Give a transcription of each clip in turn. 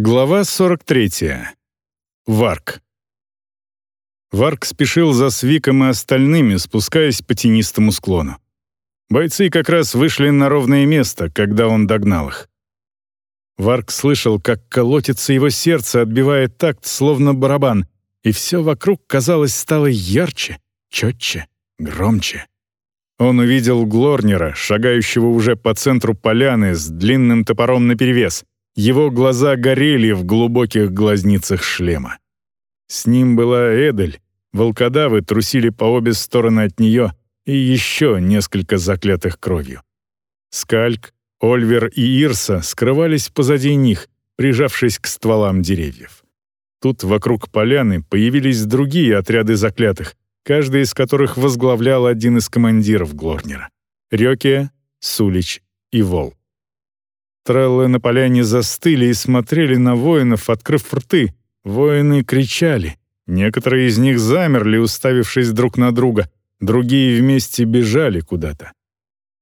Глава 43. Варк. Варк спешил за Свиком и остальными, спускаясь по тенистому склону. Бойцы как раз вышли на ровное место, когда он догнал их. Варк слышал, как колотится его сердце, отбивая такт, словно барабан, и все вокруг, казалось, стало ярче, четче, громче. Он увидел Глорнера, шагающего уже по центру поляны с длинным топором наперевес — его глаза горели в глубоких глазницах шлема. С ним была Эдель, волкодавы трусили по обе стороны от нее и еще несколько заклятых кровью. Скальк, Ольвер и Ирса скрывались позади них, прижавшись к стволам деревьев. Тут вокруг поляны появились другие отряды заклятых, каждый из которых возглавлял один из командиров Глорнера — Рёкия, Сулич и Вол. Треллы на поляне застыли и смотрели на воинов, открыв рты. Воины кричали. Некоторые из них замерли, уставившись друг на друга. Другие вместе бежали куда-то.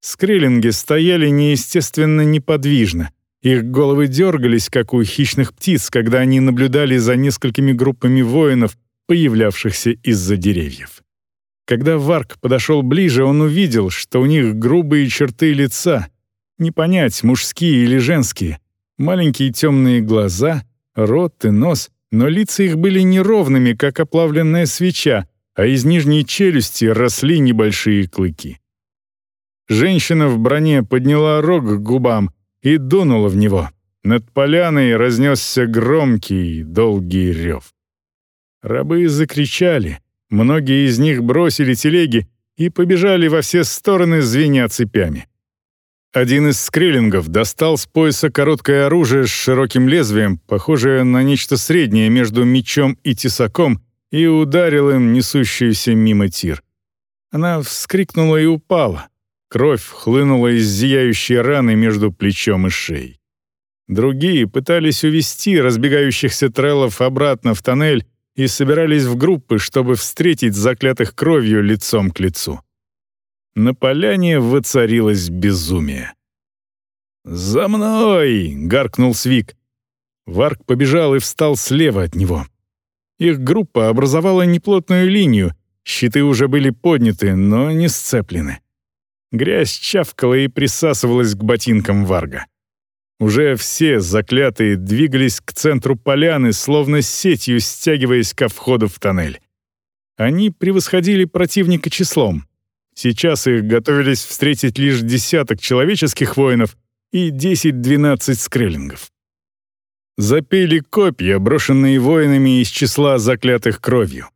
Скриллинги стояли неестественно неподвижно. Их головы дергались, как у хищных птиц, когда они наблюдали за несколькими группами воинов, появлявшихся из-за деревьев. Когда Варк подошел ближе, он увидел, что у них грубые черты лица, не понять, мужские или женские. Маленькие темные глаза, рот и нос, но лица их были неровными, как оплавленная свеча, а из нижней челюсти росли небольшие клыки. Женщина в броне подняла рог к губам и дунула в него. Над поляной разнесся громкий, долгий рев. Рабы закричали, многие из них бросили телеги и побежали во все стороны, звеня цепями. Один из скриллингов достал с пояса короткое оружие с широким лезвием, похожее на нечто среднее между мечом и тесаком, и ударил им несущуюся мимо тир. Она вскрикнула и упала. Кровь хлынула из зияющей раны между плечом и шеей. Другие пытались увести разбегающихся треллов обратно в тоннель и собирались в группы, чтобы встретить заклятых кровью лицом к лицу. На поляне воцарилось безумие. «За мной!» — гаркнул Свик. Варк побежал и встал слева от него. Их группа образовала неплотную линию, щиты уже были подняты, но не сцеплены. Грязь чавкала и присасывалась к ботинкам Варга. Уже все заклятые двигались к центру поляны, словно сетью стягиваясь ко входу в тоннель. Они превосходили противника числом. Сейчас их готовились встретить лишь десяток человеческих воинов и 10-12 скреллингов. Запели копья, брошенные воинами из числа заклятых кровью.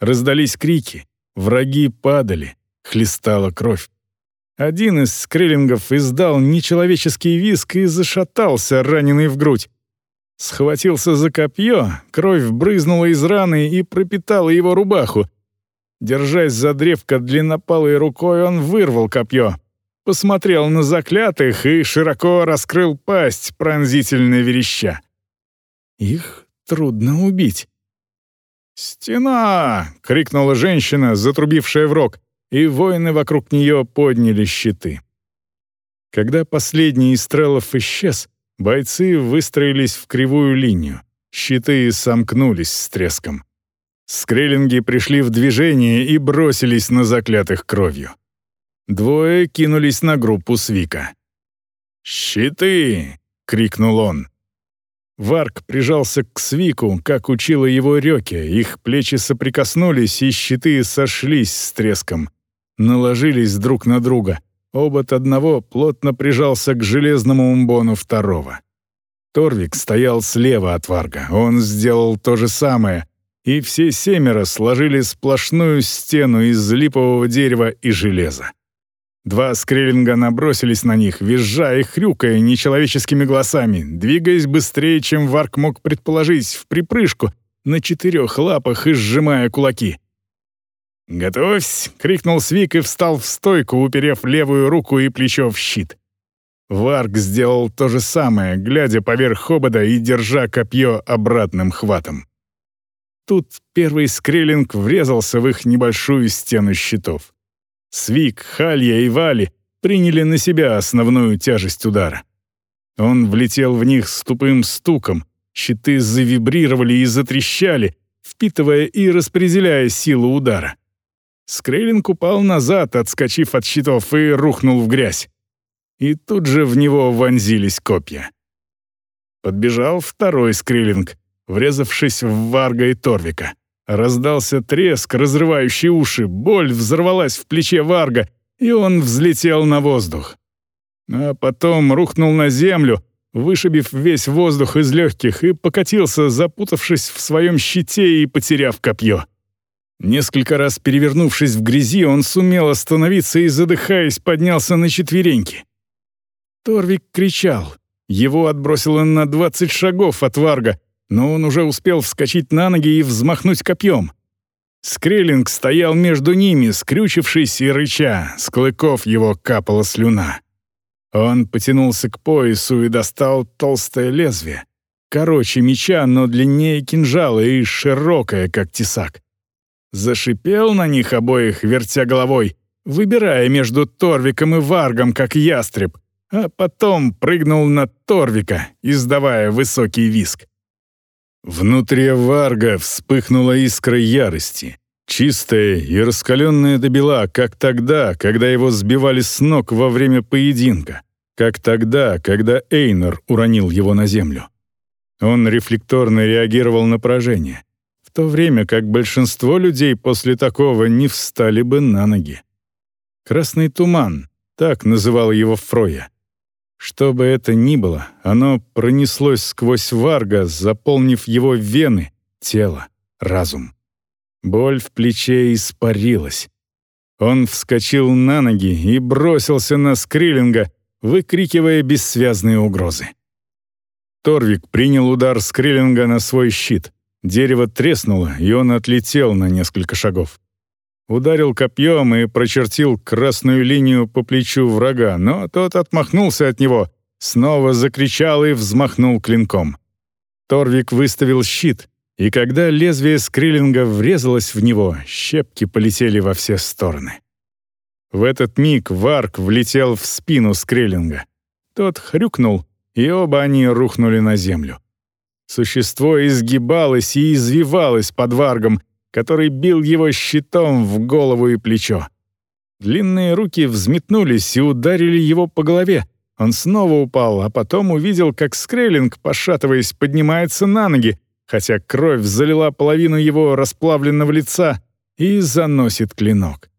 Раздались крики, враги падали, хлестала кровь. Один из скреллингов издал нечеловеческий виск и зашатался, раненый в грудь. Схватился за копье, кровь брызнула из раны и пропитала его рубаху, Держась за древко длиннопалой рукой, он вырвал копье, посмотрел на заклятых и широко раскрыл пасть, пронзительно вереща. Их трудно убить. «Стена!» — крикнула женщина, затрубившая в рог, и воины вокруг нее подняли щиты. Когда последний из стрелов исчез, бойцы выстроились в кривую линию. Щиты сомкнулись с треском. Скреллинги пришли в движение и бросились на заклятых кровью. Двое кинулись на группу Свика. «Щиты!» — крикнул он. Варк прижался к Свику, как учила его Рёке. Их плечи соприкоснулись, и щиты сошлись с треском. Наложились друг на друга. Обод одного плотно прижался к железному умбону второго. Торвик стоял слева от Варга. Он сделал то же самое, и все семеро сложили сплошную стену из липового дерева и железа. Два скреллинга набросились на них, визжа и хрюкая нечеловеческими голосами, двигаясь быстрее, чем Варк мог предположить, в припрыжку, на четырех лапах и сжимая кулаки. «Готовься!» — крикнул Свик и встал в стойку, уперев левую руку и плечо в щит. Варк сделал то же самое, глядя поверх хобода и держа копье обратным хватом. Тут первый скреллинг врезался в их небольшую стену щитов. Свик, Халья и Вали приняли на себя основную тяжесть удара. Он влетел в них с тупым стуком, щиты завибрировали и затрещали, впитывая и распределяя силу удара. Скрейлинг упал назад, отскочив от щитов, и рухнул в грязь. И тут же в него вонзились копья. Подбежал второй скриллинг, врезавшись в Варга и Торвика. Раздался треск, разрывающий уши, боль взорвалась в плече Варга, и он взлетел на воздух. А потом рухнул на землю, вышибив весь воздух из легких, и покатился, запутавшись в своем щите и потеряв копье. Несколько раз перевернувшись в грязи, он сумел остановиться и, задыхаясь, поднялся на четвереньки. Торвик кричал. Его отбросило на двадцать шагов от Варга, но он уже успел вскочить на ноги и взмахнуть копьем. Скреллинг стоял между ними, скрючившись и рыча, с клыков его капала слюна. Он потянулся к поясу и достал толстое лезвие. Короче меча, но длиннее кинжала и широкое, как тесак. Зашипел на них обоих, вертя головой, выбирая между Торвиком и Варгом, как ястреб, а потом прыгнул на Торвика, издавая высокий виск. Внутри Варга вспыхнула искра ярости, чистая и раскаленная до бела, как тогда, когда его сбивали с ног во время поединка, как тогда, когда Эйнер уронил его на землю. Он рефлекторно реагировал на поражение, в то время как большинство людей после такого не встали бы на ноги. «Красный туман», так называл его Фроя. Что бы это ни было, оно пронеслось сквозь Варга, заполнив его вены, тело, разум. Боль в плече испарилась. Он вскочил на ноги и бросился на Скриллинга, выкрикивая бессвязные угрозы. Торвик принял удар Скриллинга на свой щит. Дерево треснуло, и он отлетел на несколько шагов. Ударил копьем и прочертил красную линию по плечу врага, но тот отмахнулся от него, снова закричал и взмахнул клинком. Торвик выставил щит, и когда лезвие скриллинга врезалось в него, щепки полетели во все стороны. В этот миг Варк влетел в спину скриллинга. Тот хрюкнул, и оба они рухнули на землю. Существо изгибалось и извивалось под Варгом, который бил его щитом в голову и плечо. Длинные руки взметнулись и ударили его по голове. Он снова упал, а потом увидел, как Скрейлинг, пошатываясь, поднимается на ноги, хотя кровь залила половину его расплавленного лица и заносит клинок.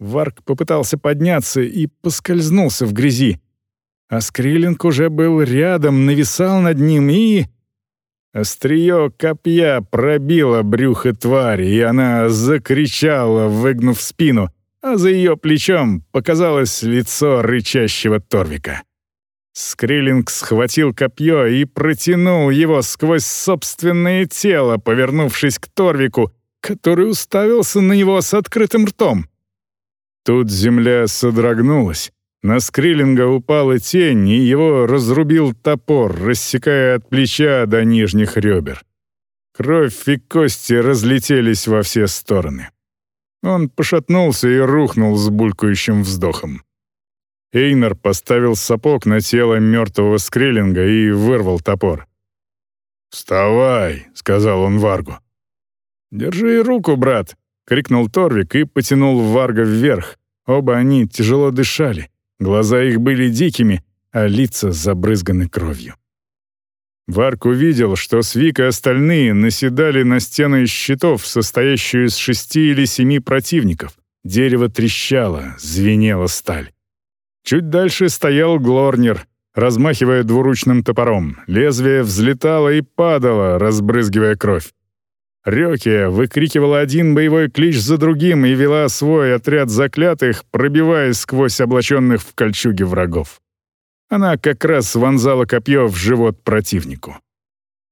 Варк попытался подняться и поскользнулся в грязи. А Скриллинг уже был рядом, нависал над ним и... Острие копья пробило брюхо твари, и она закричала, выгнув спину, а за ее плечом показалось лицо рычащего Торвика. Скриллинг схватил копье и протянул его сквозь собственное тело, повернувшись к Торвику, который уставился на него с открытым ртом. Тут земля содрогнулась, на Скриллинга упала тень, и его разрубил топор, рассекая от плеча до нижних ребер. Кровь и кости разлетелись во все стороны. Он пошатнулся и рухнул с булькающим вздохом. Эйнер поставил сапог на тело мертвого Скриллинга и вырвал топор. «Вставай!» — сказал он Варгу. «Держи руку, брат!» — крикнул Торвик и потянул Варга вверх. Оба они тяжело дышали. Глаза их были дикими, а лица забрызганы кровью. Варк увидел, что Свик и остальные наседали на стену из щитов, состоящую из шести или семи противников. Дерево трещало, звенела сталь. Чуть дальше стоял Глорнер, размахивая двуручным топором. Лезвие взлетало и падало, разбрызгивая кровь. Рёкия выкрикивала один боевой клич за другим и вела свой отряд заклятых, пробиваясь сквозь облаченных в кольчуге врагов. Она как раз вонзала копье в живот противнику.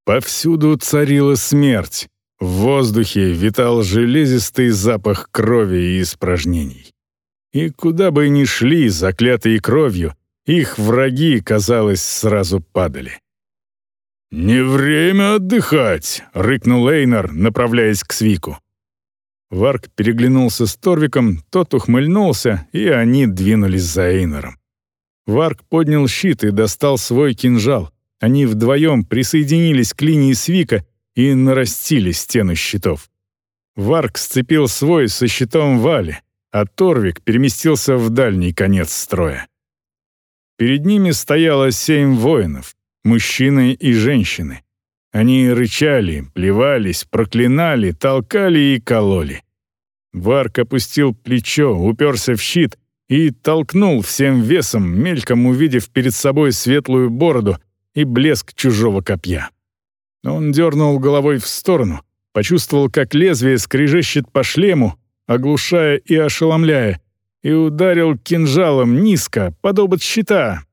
Повсюду царила смерть. В воздухе витал железистый запах крови и испражнений. И куда бы ни шли, заклятые кровью, их враги, казалось, сразу падали. «Не время отдыхать!» — рыкнул Эйнар, направляясь к Свику. Варк переглянулся с Торвиком, тот ухмыльнулся, и они двинулись за Эйнаром. Варк поднял щит и достал свой кинжал, Они вдвоем присоединились к линии Свика и нарастили стену щитов. Варк сцепил свой со щитом Вали, а Торвик переместился в дальний конец строя. Перед ними стояло семь воинов, мужчины и женщины. Они рычали, плевались, проклинали, толкали и кололи. Варк опустил плечо, уперся в щит и толкнул всем весом, мельком увидев перед собой светлую бороду и блеск чужого копья. Он дернул головой в сторону, почувствовал, как лезвие скрежещет по шлему, оглушая и ошеломляя, и ударил кинжалом низко, под обод щита.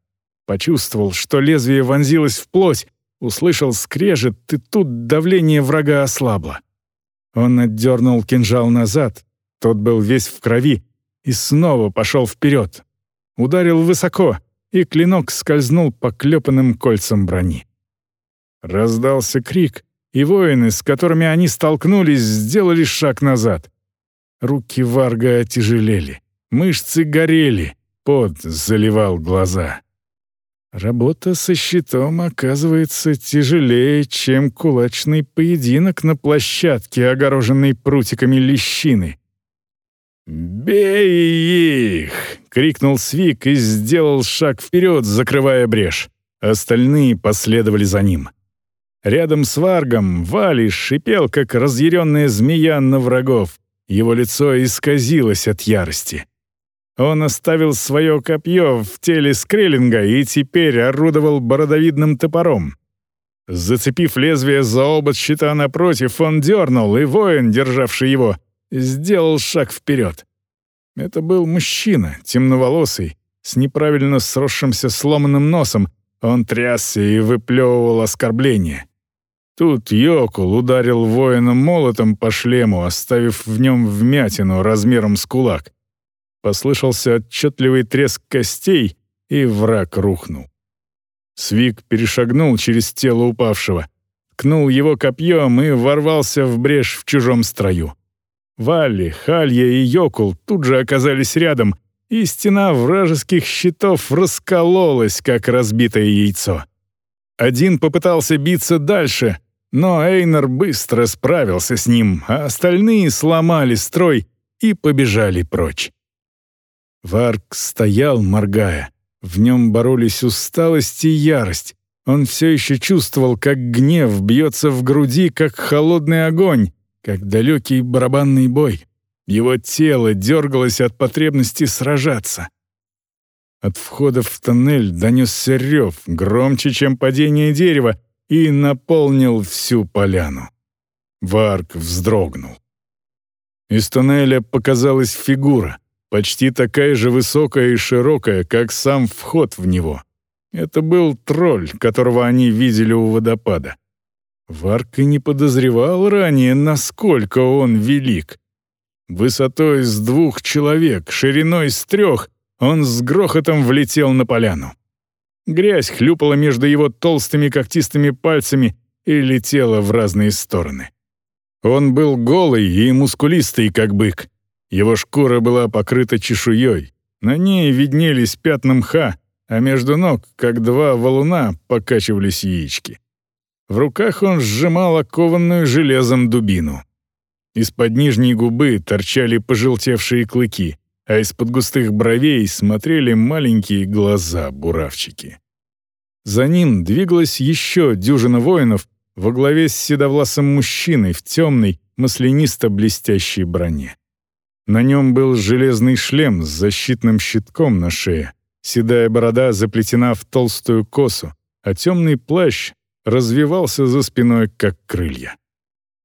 Почувствовал, что лезвие вонзилось в плоть, услышал скрежет, и тут давление врага ослабло. Он отдернул кинжал назад, тот был весь в крови, и снова пошел вперед. Ударил высоко, и клинок скользнул по клепанным кольцам брони. Раздался крик, и воины, с которыми они столкнулись, сделали шаг назад. Руки Варга отяжелели, мышцы горели, пот заливал глаза. Работа со щитом оказывается тяжелее, чем кулачный поединок на площадке, огороженной прутиками лещины. «Бей их!» — крикнул Свик и сделал шаг вперед, закрывая брешь. Остальные последовали за ним. Рядом с Варгом Вали шипел, как разъяренная змея на врагов. Его лицо исказилось от ярости. Он оставил свое копье в теле Скреллинга и теперь орудовал бородовидным топором. Зацепив лезвие за обод щита напротив, он дернул, и воин, державший его, сделал шаг вперед. Это был мужчина, темноволосый, с неправильно сросшимся сломанным носом. Он трясся и выплевывал оскорбления. Тут Йокул ударил воина молотом по шлему, оставив в нем вмятину размером с кулак. Послышался отчетливый треск костей, и враг рухнул. Свик перешагнул через тело упавшего, ткнул его копьем и ворвался в брешь в чужом строю. Валли, Халья и Йокул тут же оказались рядом, и стена вражеских щитов раскололась, как разбитое яйцо. Один попытался биться дальше, но Эйнер быстро справился с ним, а остальные сломали строй и побежали прочь. Варк стоял, моргая. В нем боролись усталость и ярость. Он все еще чувствовал, как гнев бьется в груди, как холодный огонь, как далекий барабанный бой. Его тело дергалось от потребности сражаться. От входа в тоннель донесся рев, громче, чем падение дерева, и наполнил всю поляну. Варк вздрогнул. Из тоннеля показалась фигура, почти такая же высокая и широкая, как сам вход в него. Это был тролль, которого они видели у водопада. Варк и не подозревал ранее, насколько он велик. Высотой с двух человек, шириной с трех, он с грохотом влетел на поляну. Грязь хлюпала между его толстыми когтистыми пальцами и летела в разные стороны. Он был голый и мускулистый, как бык. Его шкура была покрыта чешуей. На ней виднелись пятна мха, а между ног, как два валуна, покачивались яички. В руках он сжимал окованную железом дубину. Из-под нижней губы торчали пожелтевшие клыки, а из-под густых бровей смотрели маленькие глаза-буравчики. За ним двигалась еще дюжина воинов во главе с седовласым мужчиной в темной, маслянисто-блестящей броне. На нем был железный шлем с защитным щитком на шее, седая борода заплетена в толстую косу, а темный плащ развивался за спиной, как крылья.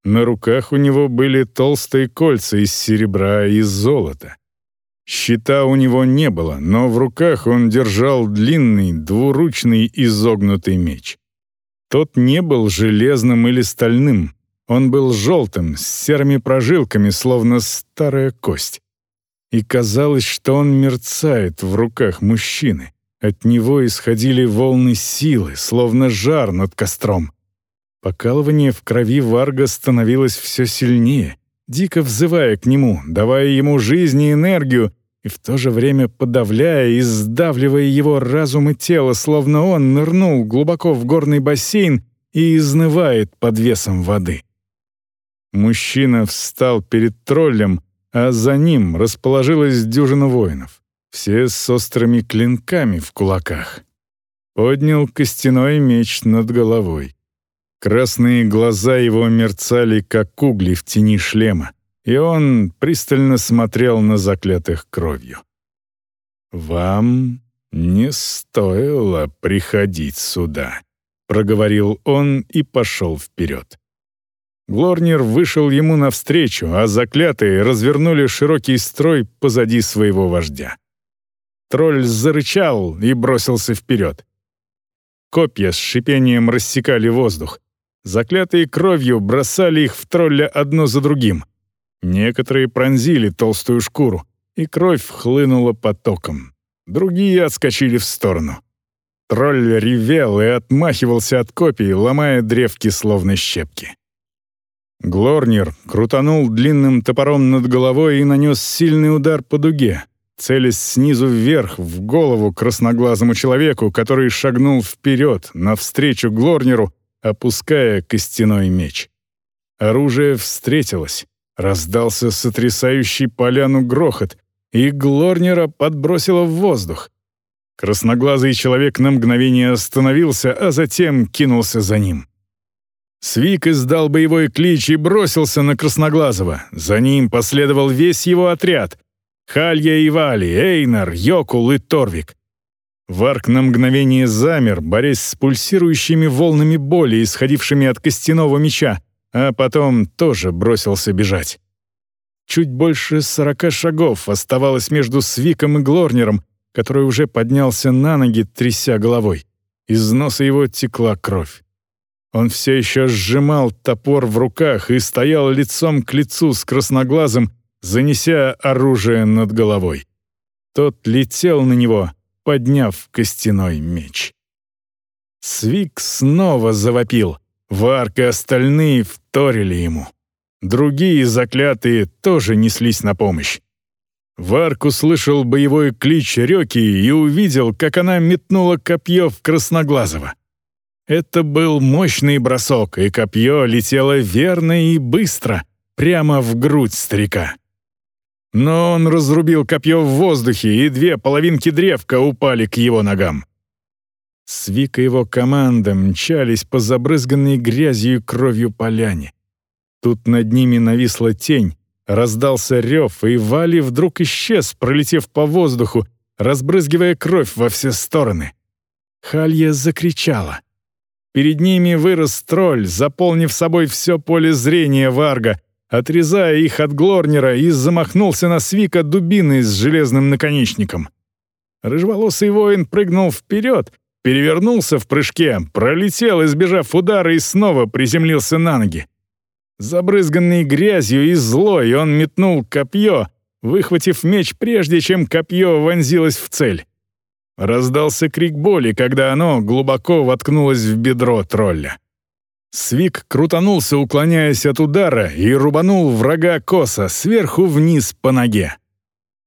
На руках у него были толстые кольца из серебра и из золота. Щита у него не было, но в руках он держал длинный, двуручный изогнутый меч. Тот не был железным или стальным, он был желтым, с серыми прожилками, словно старая кость. И казалось, что он мерцает в руках мужчины. От него исходили волны силы, словно жар над костром. Покалывание в крови Варга становилось все сильнее, дико взывая к нему, давая ему жизнь и энергию, и в то же время подавляя и сдавливая его разум и тело, словно он нырнул глубоко в горный бассейн и изнывает под весом воды. Мужчина встал перед троллем, а за ним расположилась дюжина воинов, все с острыми клинками в кулаках. Поднял костяной меч над головой. Красные глаза его мерцали, как угли в тени шлема и он пристально смотрел на заклятых кровью. «Вам не стоило приходить сюда», — проговорил он и пошел вперед. Глорнер вышел ему навстречу, а заклятые развернули широкий строй позади своего вождя. Тролль зарычал и бросился вперед. Копья с шипением рассекали воздух. Заклятые кровью бросали их в тролля одно за другим. Некоторые пронзили толстую шкуру, и кровь хлынула потоком. Другие отскочили в сторону. Тролль ревел и отмахивался от копий, ломая древки словно щепки. Глорнер крутанул длинным топором над головой и нанес сильный удар по дуге, целясь снизу вверх в голову красноглазому человеку, который шагнул вперед, навстречу Глорнеру, опуская костяной меч. Оружие встретилось. Раздался сотрясающий поляну грохот, и Глорнера подбросило в воздух. Красноглазый человек на мгновение остановился, а затем кинулся за ним. Свик издал боевой клич и бросился на Красноглазого. За ним последовал весь его отряд. Халья и Вали, Эйнар, Йокул и Торвик. Варк на мгновение замер, борясь с пульсирующими волнами боли, исходившими от костяного меча, а потом тоже бросился бежать. Чуть больше сорока шагов оставалось между Свиком и Глорнером, который уже поднялся на ноги, тряся головой. Из носа его текла кровь. Он все еще сжимал топор в руках и стоял лицом к лицу с красноглазым, занеся оружие над головой. Тот летел на него, подняв костяной меч. Свик снова завопил. Варк и остальные вторили ему. Другие заклятые тоже неслись на помощь. Варк услышал боевой клич Рёки и увидел, как она метнула копье в Красноглазого. Это был мощный бросок, и копье летело верно и быстро, прямо в грудь старика. Но он разрубил копье в воздухе, и две половинки древка упали к его ногам. Свик и его команда мчались по забрызганной грязью и кровью поляне. Тут над ними нависла тень, раздался рев, и Вали вдруг исчез, пролетев по воздуху, разбрызгивая кровь во все стороны. Халья закричала. Перед ними вырос тролль, заполнив собой все поле зрения Варга, отрезая их от Глорнера и замахнулся на Свика дубиной с железным наконечником. Рыжеволосый воин прыгнул вперед, перевернулся в прыжке, пролетел, избежав удара, и снова приземлился на ноги. Забрызганный грязью и злой, он метнул копье, выхватив меч, прежде чем копье вонзилось в цель. Раздался крик боли, когда оно глубоко воткнулось в бедро тролля. Свик крутанулся, уклоняясь от удара, и рубанул врага коса сверху вниз по ноге.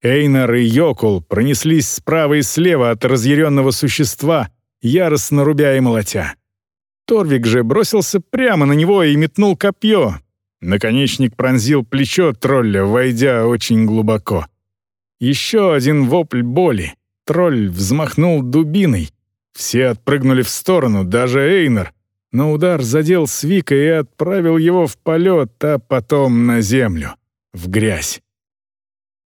Эйнар и Йокул пронеслись справа и слева от разъяренного существа, яростно рубя и молотя. Торвик же бросился прямо на него и метнул копье. Наконечник пронзил плечо тролля, войдя очень глубоко. Еще один вопль боли. Тролль взмахнул дубиной. Все отпрыгнули в сторону, даже Эйнер. Но удар задел Свика и отправил его в полет, а потом на землю, в грязь.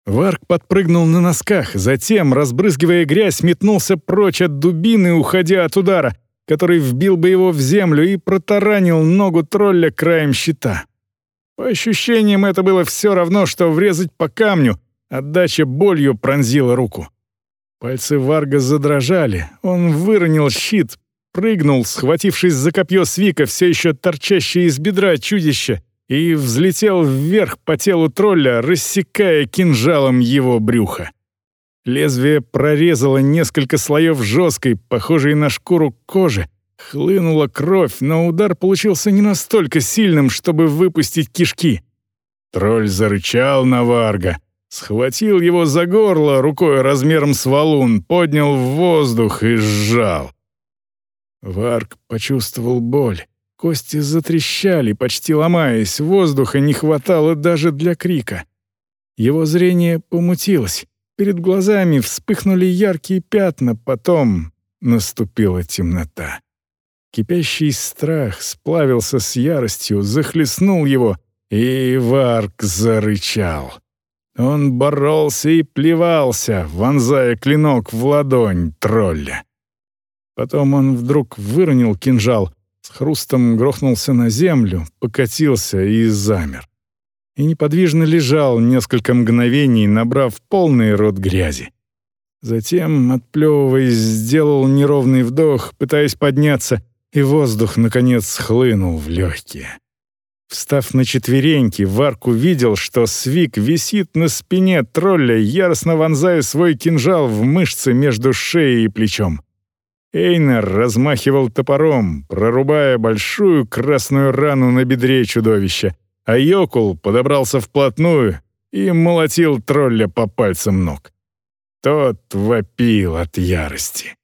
Варк подпрыгнул на носках, затем, разбрызгивая грязь, метнулся прочь от дубины, уходя от удара, который вбил бы его в землю и протаранил ногу тролля краем щита. По ощущениям, это было все равно, что врезать по камню, отдача болью пронзила руку. Пальцы Варга задрожали, он выронил щит, прыгнул, схватившись за копье Свика, все еще торчащее из бедра чудища, и взлетел вверх по телу тролля, рассекая кинжалом его брюхо. Лезвие прорезало несколько слоев жесткой, похожей на шкуру кожи, хлынула кровь, но удар получился не настолько сильным, чтобы выпустить кишки. Тролль зарычал на Варга, схватил его за горло рукой размером с валун, поднял в воздух и сжал. Варк почувствовал боль. Кости затрещали, почти ломаясь, воздуха не хватало даже для крика. Его зрение помутилось. Перед глазами вспыхнули яркие пятна, потом наступила темнота. Кипящий страх сплавился с яростью, захлестнул его, и Варк зарычал. Он боролся и плевался, вонзая клинок в ладонь тролля. Потом он вдруг выронил кинжал, с хрустом грохнулся на землю, покатился и замер. И неподвижно лежал несколько мгновений, набрав полный рот грязи. Затем, отплевываясь, сделал неровный вдох, пытаясь подняться, и воздух, наконец, схлынул в легкие. Встав на четвереньки, Варк увидел, что Свик висит на спине тролля, яростно вонзая свой кинжал в мышцы между шеей и плечом. Эйнер размахивал топором, прорубая большую красную рану на бедре чудовища, а Йокул подобрался вплотную и молотил тролля по пальцам ног. Тот вопил от ярости.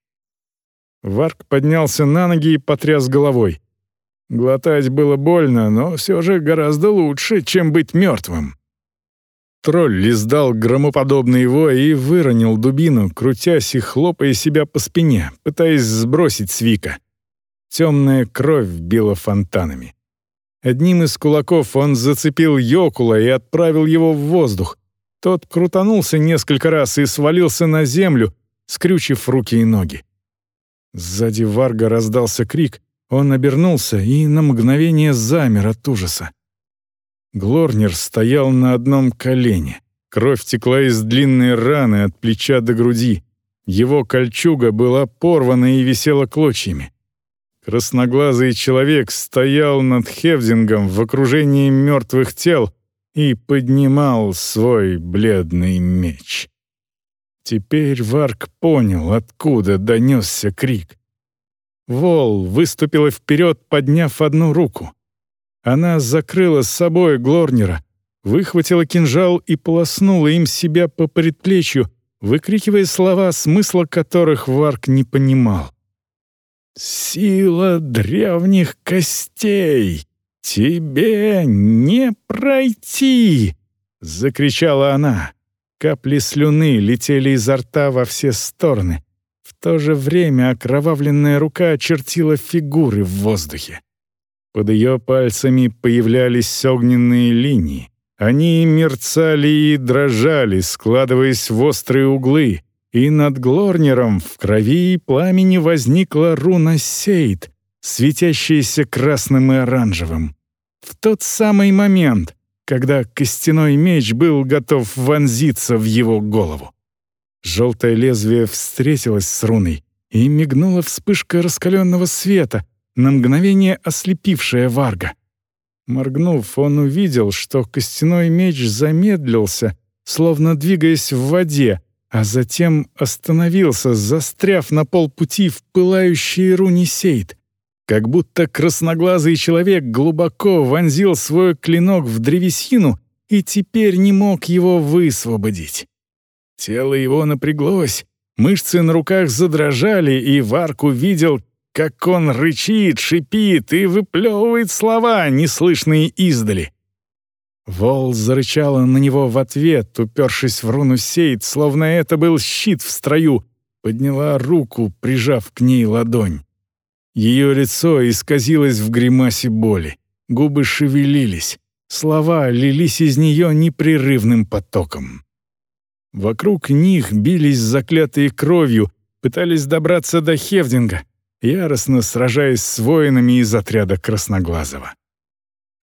Варк поднялся на ноги и потряс головой. Глотать было больно, но все же гораздо лучше, чем быть мертвым. Тролль издал громоподобный вой и выронил дубину, крутясь и хлопая себя по спине, пытаясь сбросить Свика. Темная кровь била фонтанами. Одним из кулаков он зацепил Йокула и отправил его в воздух. Тот крутанулся несколько раз и свалился на землю, скрючив руки и ноги. Сзади Варга раздался крик, он обернулся и на мгновение замер от ужаса. Глорнер стоял на одном колене. Кровь текла из длинной раны от плеча до груди. Его кольчуга была порвана и висела клочьями. Красноглазый человек стоял над Хевдингом в окружении мертвых тел и поднимал свой бледный меч. Теперь Варк понял, откуда донесся крик. Вол выступила вперед, подняв одну руку. Она закрыла с собой Глорнера, выхватила кинжал и полоснула им себя по предплечью, выкрикивая слова, смысла которых Варк не понимал. «Сила древних костей! Тебе не пройти!» — закричала она. Капли слюны летели изо рта во все стороны. То же время окровавленная рука очертила фигуры в воздухе. Под ее пальцами появлялись огненные линии. Они мерцали и дрожали, складываясь в острые углы, и над Глорнером в крови и пламени возникла руна Сейд, светящаяся красным и оранжевым. В тот самый момент, когда костяной меч был готов вонзиться в его голову. Желтое лезвие встретилось с руной, и мигнула вспышка раскаленного света, на мгновение ослепившая Варга. Моргнув, он увидел, что костяной меч замедлился, словно двигаясь в воде, а затем остановился, застряв на полпути в пылающей руне сейт, как будто красноглазый человек глубоко вонзил свой клинок в древесину и теперь не мог его высвободить. Тело его напряглось, мышцы на руках задрожали, и Варк увидел, как он рычит, шипит и выплевывает слова, неслышные издали. Вол зарычала на него в ответ, упершись в руну сейт, словно это был щит в строю, подняла руку, прижав к ней ладонь. Ее лицо исказилось в гримасе боли, губы шевелились, слова лились из нее непрерывным потоком. Вокруг них бились заклятые кровью, пытались добраться до Хевдинга — яростно сражаясь с воинами из отряда Красноглазого.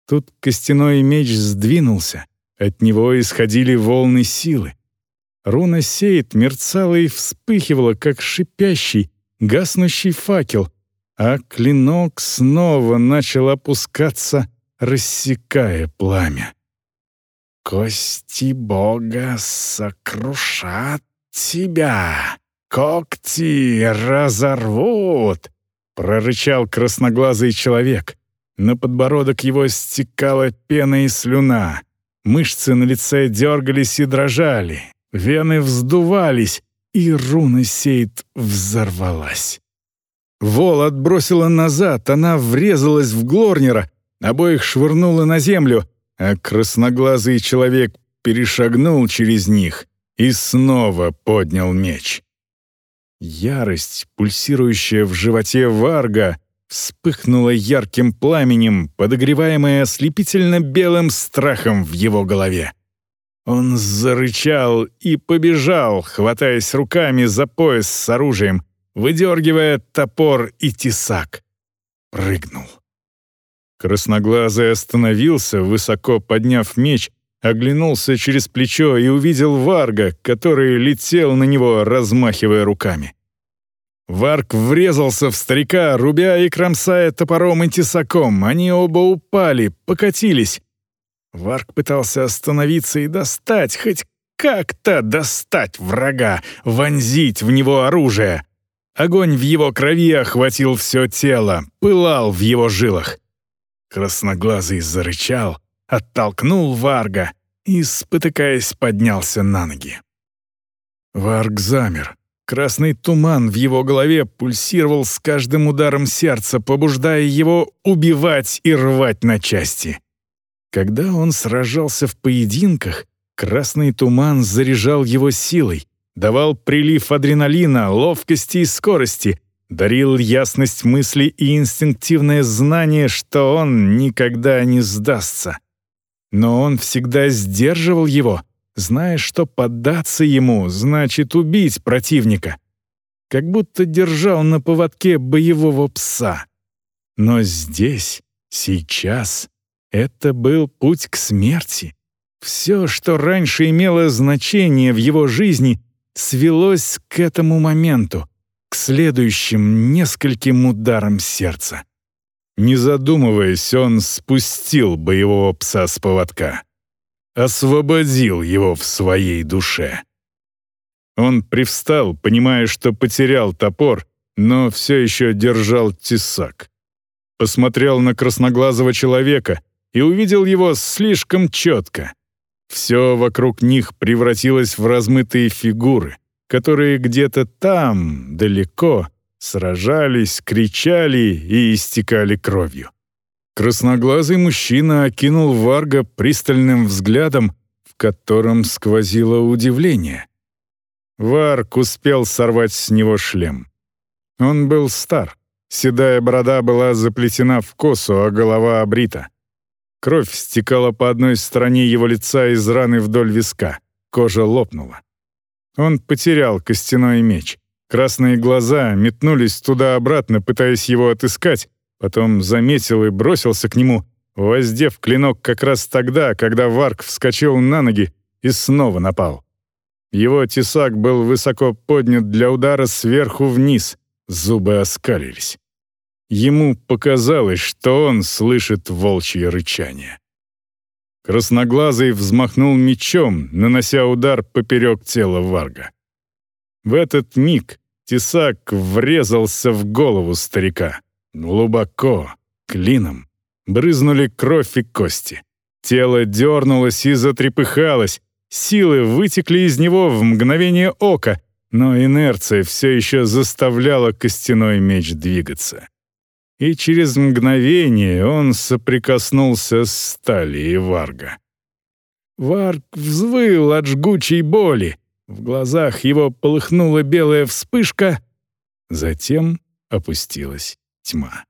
Тут костяной меч сдвинулся, от него исходили волны силы. Руна сеет мерцала и вспыхивала, как шипящий, гаснущий факел, а клинок снова начал опускаться, рассекая пламя. «Кости Бога сокрушат тебя!» когти разорвут!» — прорычал красноглазый человек. На подбородок его стекала пена и слюна. Мышцы на лице дергались и дрожали, вены вздувались, и руна Сейд взорвалась. Вол отбросила назад, она врезалась в Глорнера, обоих швырнула на землю, а красноглазый человек перешагнул через них и снова поднял меч. Ярость, пульсирующая в животе Варга, вспыхнула ярким пламенем, подогреваемая ослепительно белым страхом в его голове. Он зарычал и побежал, хватаясь руками за пояс с оружием, выдергивая топор и тесак. Прыгнул. Красноглазый остановился, высоко подняв меч, оглянулся через плечо и увидел Варга, который летел на него, размахивая руками. Варг врезался в старика, рубя и кромсая топором и тесаком. Они оба упали, покатились. Варг пытался остановиться и достать, хоть как-то достать врага, вонзить в него оружие. Огонь в его крови охватил все тело, пылал в его жилах. Красноглазый зарычал, оттолкнул Варга и, спотыкаясь, поднялся на ноги. Варг замер. Красный туман в его голове пульсировал с каждым ударом сердца, побуждая его убивать и рвать на части. Когда он сражался в поединках, красный туман заряжал его силой, давал прилив адреналина, ловкости и скорости, дарил ясность мысли и инстинктивное знание, что он никогда не сдастся. Но он всегда сдерживал его — зная, что поддаться ему значит убить противника. Как будто держал на поводке боевого пса. Но здесь, сейчас, это был путь к смерти. Все, что раньше имело значение в его жизни, свелось к этому моменту, к следующим нескольким ударам сердца. Не задумываясь, он спустил боевого пса с поводка освободил его в своей душе. Он привстал, понимая, что потерял топор, но все еще держал тесак. Посмотрел на красноглазого человека и увидел его слишком четко. Все вокруг них превратилось в размытые фигуры, которые где-то там, далеко, сражались, кричали и истекали кровью. Красноглазый мужчина окинул Варга пристальным взглядом, в котором сквозило удивление. Варг успел сорвать с него шлем. Он был стар. Седая борода была заплетена в косу, а голова обрита. Кровь стекала по одной стороне его лица из раны вдоль виска. Кожа лопнула. Он потерял костяной меч. Красные глаза метнулись туда-обратно, пытаясь его отыскать, Потом заметил и бросился к нему, воздев клинок как раз тогда, когда Варк вскочил на ноги и снова напал. Его тесак был высоко поднят для удара сверху вниз, зубы оскалились. Ему показалось, что он слышит волчье рычание. Красноглазый взмахнул мечом, нанося удар поперек тела Варга. В этот миг тесак врезался в голову старика. Глубоко, клином, брызнули кровь и кости. Тело дернулось и затрепыхалось, силы вытекли из него в мгновение ока, но инерция все еще заставляла костяной меч двигаться. И через мгновение он соприкоснулся с стали Варга. Варг взвыл от жгучей боли. В глазах его полыхнула белая вспышка, затем опустилась тьма.